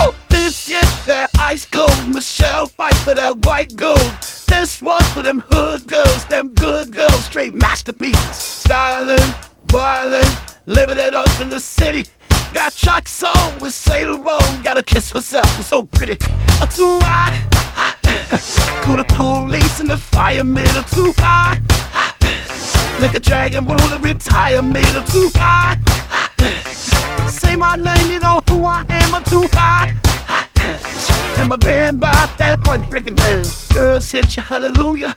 Oh, this is that ice cold Michelle Pfeiffer that white gold. This one for them hood girls, them good girls, straight masterpieces. Styling, violent, living it up in the city. Got Chuck's on with Saint Laurent, Gotta kiss herself, so pretty. Uh, too high. Call the police and the firemen are too high. Like a dragon wanna retire, made her too high. Say my name, you know who I am, I'm too high. And my band bought that one freaking down. Girl said you hallelujah.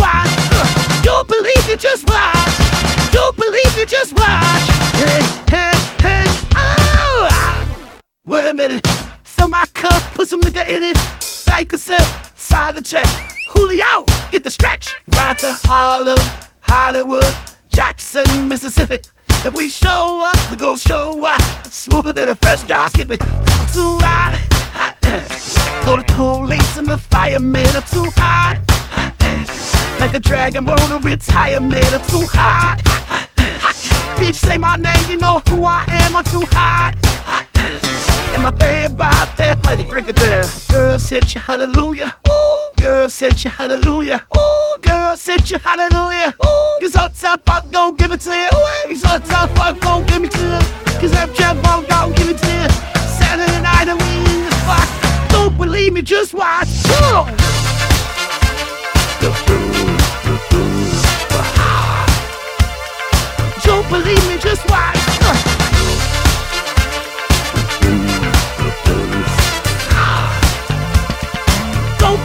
Uh, just watch. Don't believe me, just watch. Don't believe me, just watch. Oh! Ah. Wait a minute. Fill my cup, put some nigga in it. Like a sip, side the check. Julio, get the stretch. Right to Harlem, Hollywood, Jackson, Mississippi. If we show up, we gon' show up. Smoother than a fresh drop. Skip it. Too hot. Call the police and the firemen are too hot. Like a dragon wanna retire, man, I'm too hot. Bitch, say my name, you know who I am, I'm too hot. And my band bought that money, break it down. Girl said you hallelujah. Girl said you hallelujah. Girl said you hallelujah. Cause Uptown Funk gon' give it to you. Cause Uptown Funk gon' give it to you. Cause Uptown Funk gon' give it to you. Saturday night and we in the spot. Don't believe me, just watch. Boom. Don't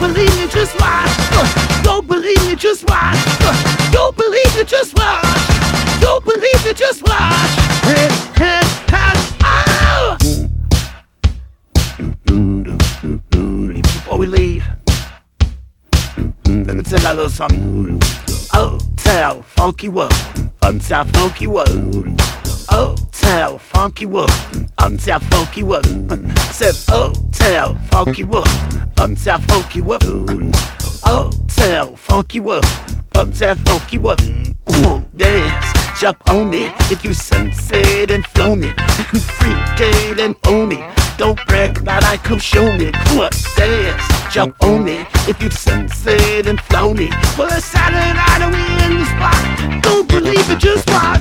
believe me, just watch. Don't believe me, just watch. Don't believe me, just watch. Don't believe me, just watch. Oh! Before we leave, let me tell you a little something. Hotel, funky world, until funky world. Hotel, funky world, until um, funky world. Um, Said hotel, funky world, until um, funky world. Hotel, funky world, until funky world. Ooh, dance, jump on it if you sunset and flown it. Freak it and own it. Don't brag about I come show me. Come on, dance, jump on it if you sunset and flown it. Well, it's Saturday night and we in the spot. Don't believe it, just watch.